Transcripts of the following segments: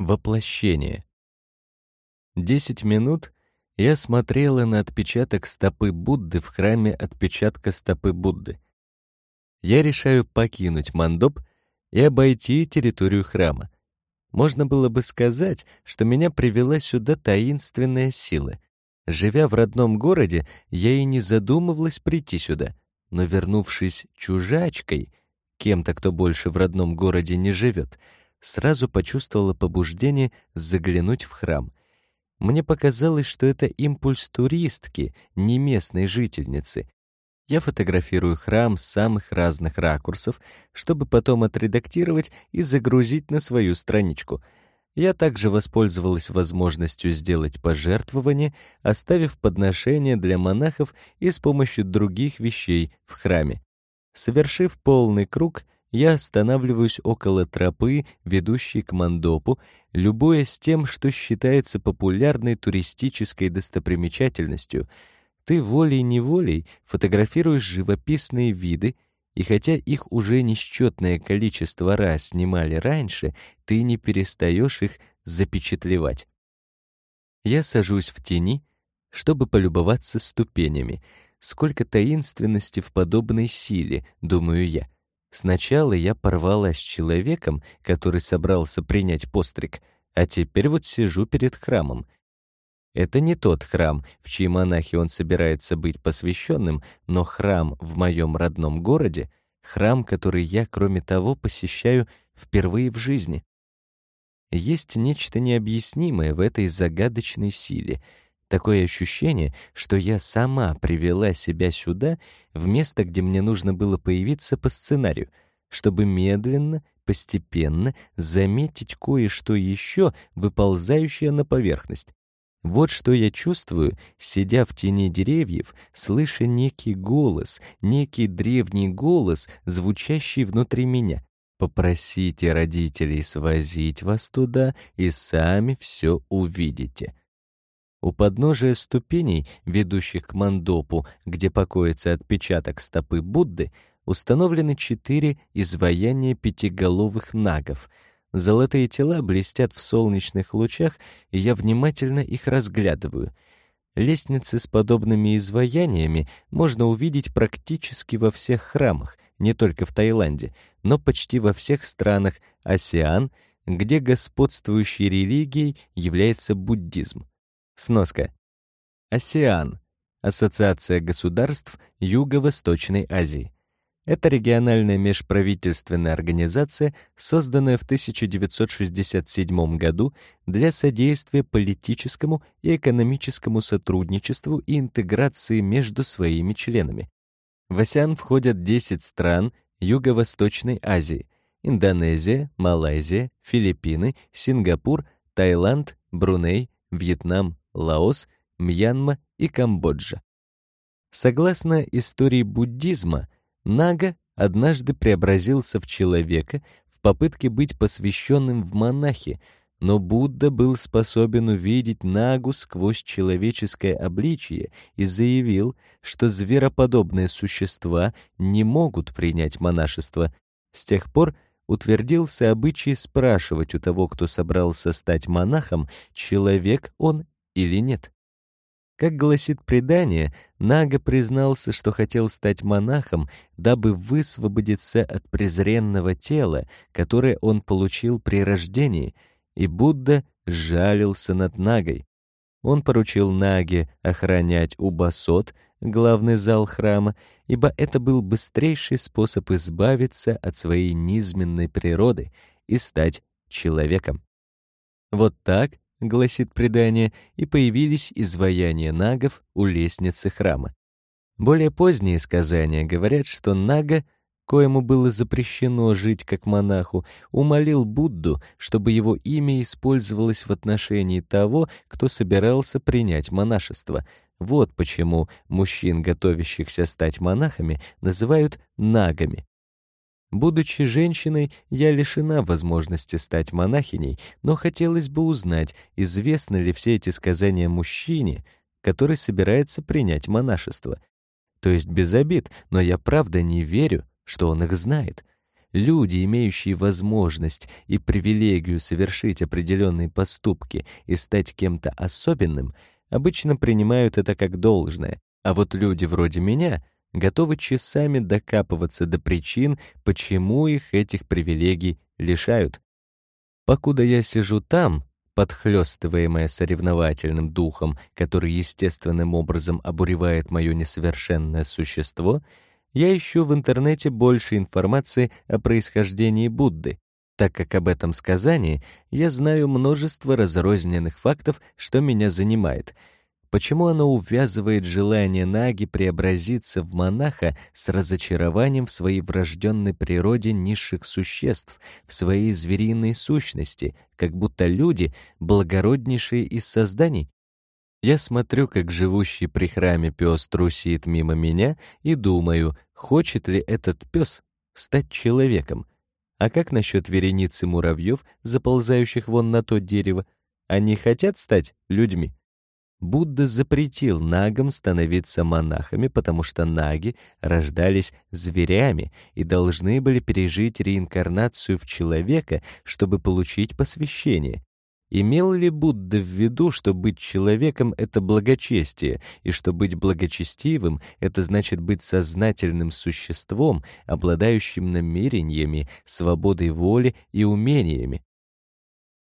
Воплощение. Десять минут я смотрела на отпечаток стопы Будды в храме отпечатка стопы Будды. Я решаю покинуть мандоп и обойти территорию храма. Можно было бы сказать, что меня привела сюда таинственная сила. Живя в родном городе, я и не задумывалась прийти сюда, но вернувшись чужачкой, кем-то, кто больше в родном городе не живет, сразу почувствовала побуждение заглянуть в храм. Мне показалось, что это импульс туристки, не местной жительницы. Я фотографирую храм с самых разных ракурсов, чтобы потом отредактировать и загрузить на свою страничку. Я также воспользовалась возможностью сделать пожертвование, оставив подношения для монахов и с помощью других вещей в храме. Совершив полный круг, я останавливаюсь около тропы, ведущей к мандопу, любуясь тем, что считается популярной туристической достопримечательностью. Ты волей-неволей фотографируешь живописные виды, и хотя их уже несчетное количество раз снимали раньше, ты не перестаешь их запечатлевать. Я сажусь в тени, чтобы полюбоваться ступенями. Сколько таинственности в подобной силе, думаю я. Сначала я порвалась с человеком, который собрался принять постриг, а теперь вот сижу перед храмом. Это не тот храм, в чьи монахи он собирается быть посвященным, но храм в моем родном городе, храм, который я, кроме того, посещаю впервые в жизни. Есть нечто необъяснимое в этой загадочной силе — Такое ощущение, что я сама привела себя сюда, в место, где мне нужно было появиться по сценарию, чтобы медленно, постепенно заметить кое-что еще, выползающее на поверхность. Вот что я чувствую, сидя в тени деревьев, слыша некий голос, некий древний голос, звучащий внутри меня. Попросите родителей свозить вас туда, и сами все увидите. У подножия ступеней, ведущих к мандопу, где покоится отпечаток стопы Будды, установлены четыре изваяния пятиголовых нагов. Золотые тела блестят в солнечных лучах, и я внимательно их разглядываю. Лестницы с подобными изваяниями можно увидеть практически во всех храмах, не только в Таиланде, но почти во всех странах АСЕАН, где господствующей религией является буддизм. Сноска. АСЕАН — Ассоциация государств Юго-Восточной Азии. Это региональная межправительственная организация, созданная в 1967 году для содействия политическому и экономическому сотрудничеству и интеграции между своими членами. В АСЕАН входят 10 стран Юго-Восточной Азии — Индонезия, Малайзия, Филиппины, Сингапур, Таиланд, Бруней, Вьетнам, Лаос, Мьянма и Камбоджа. Согласно истории буддизма, Нага однажды преобразился в человека в попытке быть посвященным в монахи, но Будда был способен увидеть Нагу сквозь человеческое обличие и заявил, что звероподобные существа не могут принять монашество. С тех пор утвердился обычай спрашивать у того, кто собрался стать монахом, человек он или нет. Как гласит предание, Нага признался, что хотел стать монахом, дабы высвободиться от презренного тела, которое он получил при рождении, и Будда жалился над Нагой. Он поручил Наге охранять Убасот, главный зал храма, ибо это был быстрейший способ избавиться от своей низменной природы и стать человеком. Вот так гласит предание, и появились изваяния нагов у лестницы храма. Более поздние сказания говорят, что Нага, коему было запрещено жить как монаху, умолил Будду, чтобы его имя использовалось в отношении того, кто собирался принять монашество. Вот почему мужчин, готовящихся стать монахами, называют нагами. Будучи женщиной, я лишена возможности стать монахиней, но хотелось бы узнать, известны ли все эти сказания мужчине, который собирается принять монашество. То есть без обид, но я правда не верю, что он их знает. Люди, имеющие возможность и привилегию совершить определенные поступки и стать кем-то особенным, обычно принимают это как должное, а вот люди вроде меня готовы часами докапываться до причин, почему их этих привилегий лишают. Покуда я сижу там, подхлёстываемая соревновательным духом, который естественным образом обуревает мое несовершенное существо, я ищу в интернете больше информации о происхождении Будды, так как об этом сказании я знаю множество разрозненных фактов, что меня занимает. Почему оно увязывает желание Наги преобразиться в монаха с разочарованием в своей врожденной природе низших существ, в своей звериной сущности, как будто люди — благороднейшие из созданий? Я смотрю, как живущий при храме пес трусит мимо меня и думаю, хочет ли этот пес стать человеком. А как насчет вереницы муравьев, заползающих вон на то дерево? Они хотят стать людьми? Будда запретил нагам становиться монахами, потому что наги рождались зверями и должны были пережить реинкарнацию в человека, чтобы получить посвящение. Имел ли Будда в виду, что быть человеком — это благочестие, и что быть благочестивым — это значит быть сознательным существом, обладающим намерениями, свободой воли и умениями?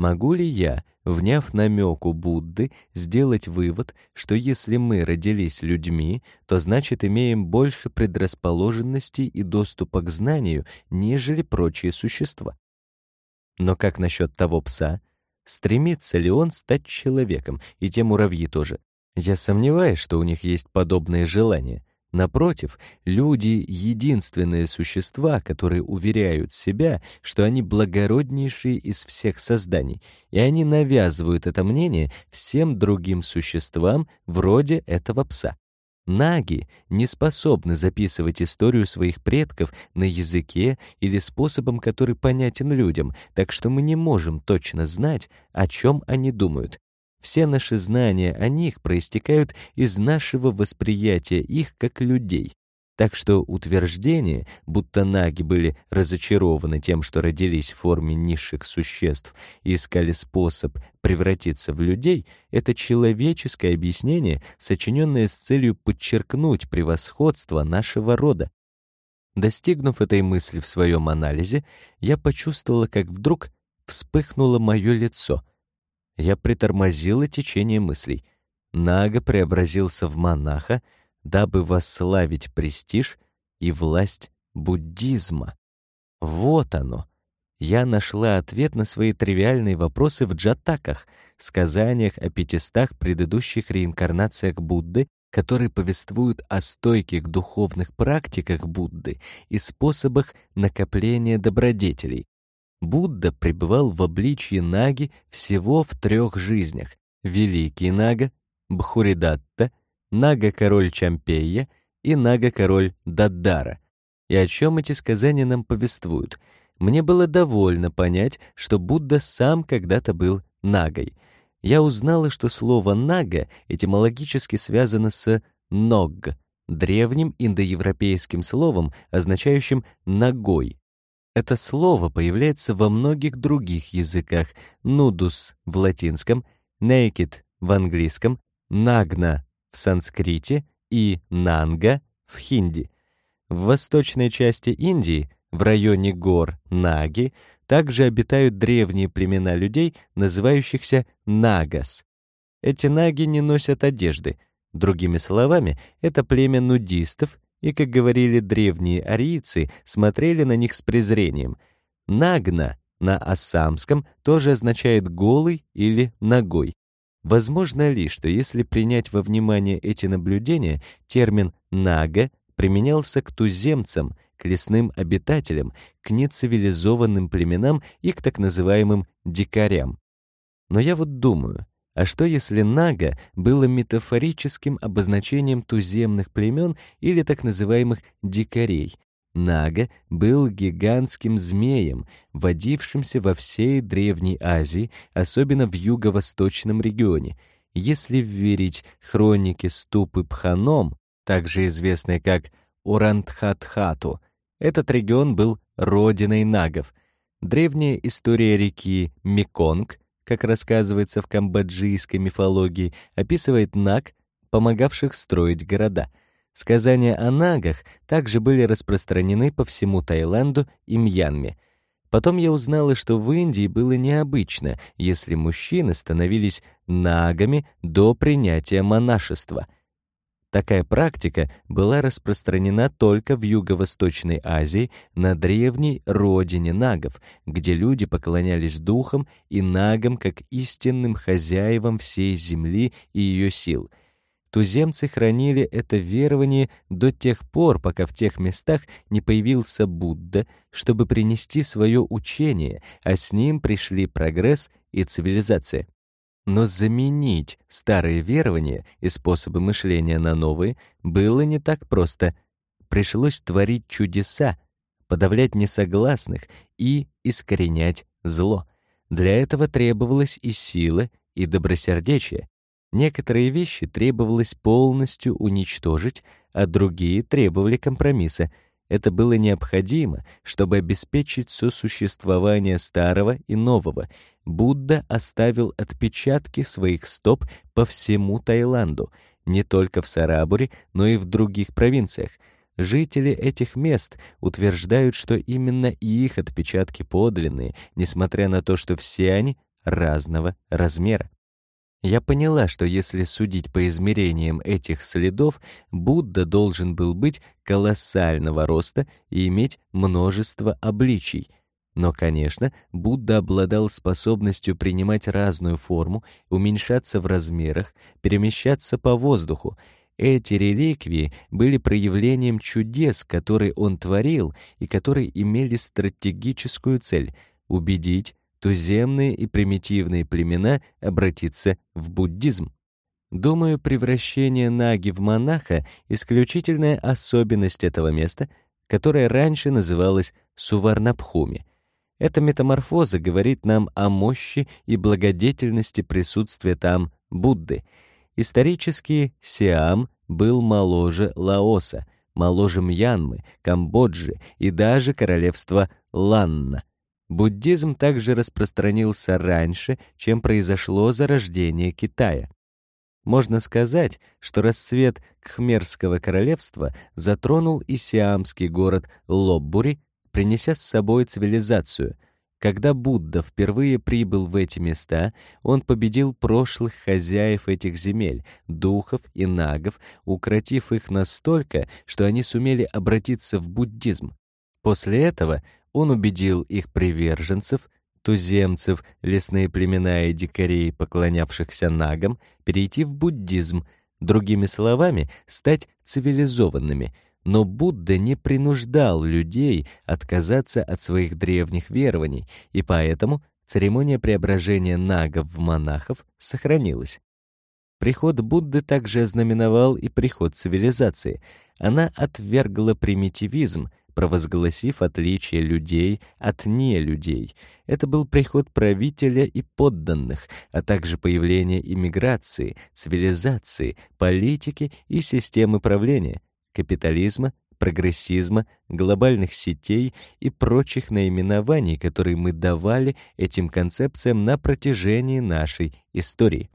Могу ли я, вняв намеку Будды, сделать вывод, что если мы родились людьми, то значит имеем больше предрасположенностей и доступа к знанию, нежели прочие существа? Но как насчет того пса, Стремится ли он стать человеком, и те муравьи тоже? Я сомневаюсь, что у них есть подобные желания. Напротив, люди — единственные существа, которые уверяют себя, что они благороднейшие из всех созданий, и они навязывают это мнение всем другим существам вроде этого пса. Наги не способны записывать историю своих предков на языке или способом, который понятен людям, так что мы не можем точно знать, о чем они думают. Все наши знания о них проистекают из нашего восприятия их как людей. Так что утверждение, будто наги были разочарованы тем, что родились в форме низших существ и искали способ превратиться в людей, это человеческое объяснение, сочиненное с целью подчеркнуть превосходство нашего рода. Достигнув этой мысли в своем анализе, я почувствовала, как вдруг вспыхнуло мое лицо. Я притормозила течение мыслей. Нага преобразился в монаха, дабы восславить престиж и власть буддизма. Вот оно. Я нашла ответ на свои тривиальные вопросы в джатаках, сказаниях о пятистах предыдущих реинкарнациях Будды, которые повествуют о стойких духовных практиках Будды и способах накопления добродетелей. Будда пребывал в обличье Наги всего в трех жизнях: великий Нага, Бхуридатта Нага-король Чампея и Нага-король Даддара. И о чем эти сказания нам повествуют? Мне было довольно понять, что Будда сам когда-то был Нагой. Я узнала, что слово «нага» этимологически связано с «ног», древним индоевропейским словом, означающим «ногой». Это слово появляется во многих других языках: нудус в латинском, naked в английском, нагна в санскрите и нанга в хинди. В восточной части Индии, в районе гор Наги, также обитают древние племена людей, называющихся нагас. Эти наги не носят одежды. Другими словами, это племя нудистов, и, как говорили древние арийцы, смотрели на них с презрением. Нагна на ассамском тоже означает голый или ногой. Возможно ли, что если принять во внимание эти наблюдения, термин «нага» применялся к туземцам, к лесным обитателям, к нецивилизованным племенам и к так называемым «дикарям». Но я вот думаю, а что если нага было метафорическим обозначением туземных племен или так называемых «дикарей», Нага был гигантским змеем, водившимся во всей Древней Азии, особенно в юго-восточном регионе. Если верить хронике Ступы Пханом, также известной как Урантхатхату, этот регион был родиной нагов. Древняя история реки Меконг, как рассказывается в камбоджийской мифологии, описывает наг, помогавших строить города. Сказания о нагах также были распространены по всему Таиланду и Мьянме. Потом я узнала, что в Индии было необычно, если мужчины становились нагами до принятия монашества — Такая практика была распространена только в Юго-Восточной Азии, на древней родине нагов, где люди поклонялись духам и нагам как истинным хозяевам всей земли и ее сил. Туземцы хранили это верование до тех пор, пока в тех местах не появился Будда, чтобы принести свое учение, а с ним пришли прогресс и цивилизация. Но заменить старые верования и способы мышления на новые было не так просто. Пришлось творить чудеса, подавлять несогласных и искоренять зло. Для этого требовалась и сила, и добросердечие. Некоторые вещи требовалось полностью уничтожить, а другие требовали компромисса — это было необходимо, чтобы обеспечить сосуществование старого и нового. Будда оставил отпечатки своих стоп по всему Таиланду, не только в Сарабуре, но и в других провинциях. Жители этих мест утверждают, что именно их отпечатки подлинные, несмотря на то, что все они разного размера. Я поняла, что если судить по измерениям этих следов, Будда должен был быть колоссального роста и иметь множество обличий. Но, конечно, Будда обладал способностью принимать разную форму, уменьшаться в размерах, перемещаться по воздуху. Эти реликвии были проявлением чудес, которые он творил и которые имели стратегическую цель — убедить, туземные и примитивные племена обратиться в буддизм. Думаю, превращение Наги в монаха — исключительная особенность этого места, которое раньше называлось Суварнабхуми. Эта метаморфоза говорит нам о мощи и благодетельности присутствия там Будды. Исторически Сиам был моложе Лаоса, моложе Мьянмы, Камбоджи и даже королевства Ланна. Буддизм также распространился раньше, чем произошло зарождение Китая. Можно сказать, что рассвет Кхмерского королевства затронул и сиамский город Лоббури, принеся с собой цивилизацию. Когда Будда впервые прибыл в эти места, он победил прошлых хозяев этих земель, духов и нагов, укротив их настолько, что они сумели обратиться в буддизм. После этого он убедил их приверженцев, туземцев, лесные племена и дикарей, поклонявшихся нагам, перейти в буддизм, другими словами, стать цивилизованными. Но Будда не принуждал людей отказаться от своих древних верований, и поэтому церемония преображения нагов в монахов сохранилась. Приход Будды также ознаменовал и приход цивилизации. Она отвергла примитивизм, провозгласив отличие людей от нелюдей. Это был приход правителя и подданных, а также появление иммиграции, цивилизации, политики и системы правления, капитализма, прогрессизма, глобальных сетей и прочих наименований, которые мы давали этим концепциям на протяжении нашей истории.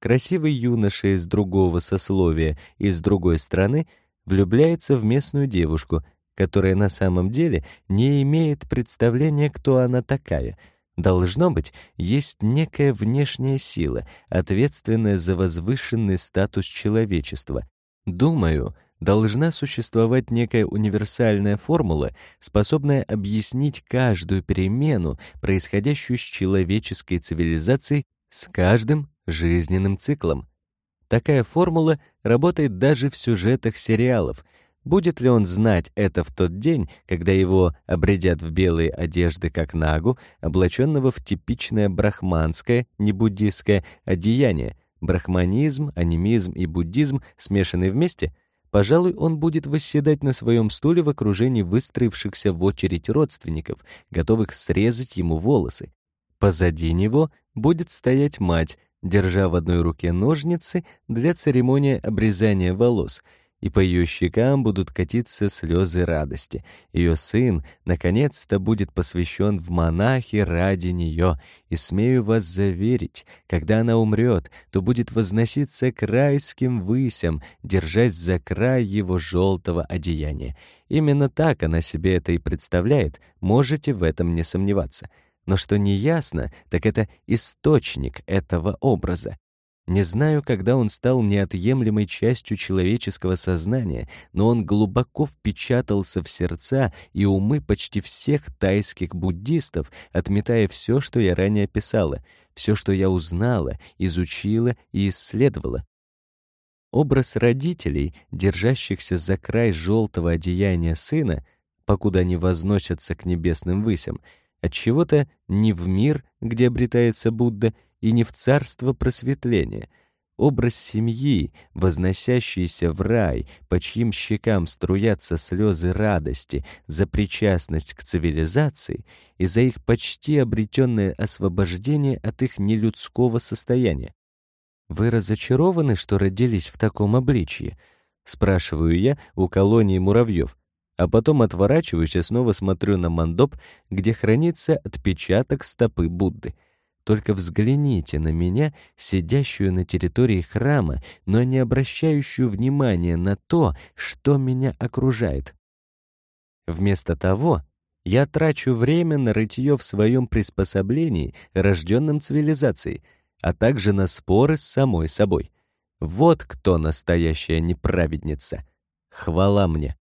Красивый юноша из другого сословия, из другой страны, влюбляется в местную девушку, которая на самом деле не имеет представления, кто она такая. Должно быть, есть некая внешняя сила, ответственная за возвышенный статус человечества. Думаю, должна существовать некая универсальная формула, способная объяснить каждую перемену, происходящую с человеческой цивилизацией с каждым жизненным циклом. Такая формула работает даже в сюжетах сериалов, Будет ли он знать это в тот день, когда его обредят в белые одежды как нагу, облаченного в типичное брахманское, не буддийское одеяние, брахманизм, анимизм и буддизм смешаны вместе? Пожалуй, он будет восседать на своем стуле в окружении выстроившихся в очередь родственников, готовых срезать ему волосы. Позади него будет стоять мать, держа в одной руке ножницы для церемонии обрезания волос — и по ее щекам будут катиться слезы радости. Ее сын, наконец-то, будет посвящен в монахи ради нее, и смею вас заверить, когда она умрет, то будет возноситься к райским высям, держась за край его желтого одеяния. Именно так она себе это и представляет, можете в этом не сомневаться. Но что не ясно, так это источник этого образа. Не знаю, когда он стал неотъемлемой частью человеческого сознания, но он глубоко впечатался в сердца и умы почти всех тайских буддистов, отметая все, что я ранее писала, все, что я узнала, изучила и исследовала. Образ родителей, держащихся за край желтого одеяния сына, покуда они возносятся к небесным высям, от чего-то не в мир, где обретается Будда, и не в царство просветления. Образ семьи, возносящийся в рай, по чьим щекам струятся слезы радости за причастность к цивилизации и за их почти обретенное освобождение от их нелюдского состояния. «Вы разочарованы, что родились в таком обличье?» — спрашиваю я у колонии муравьев, а потом отворачиваюсь и снова смотрю на мандоп, где хранится отпечаток стопы Будды — только взгляните на меня, сидящую на территории храма, но не обращающую внимания на то, что меня окружает. Вместо того, я трачу время на рытье в своем приспособлении, рожденном цивилизацией, а также на споры с самой собой. Вот кто настоящая неправедница. Хвала мне.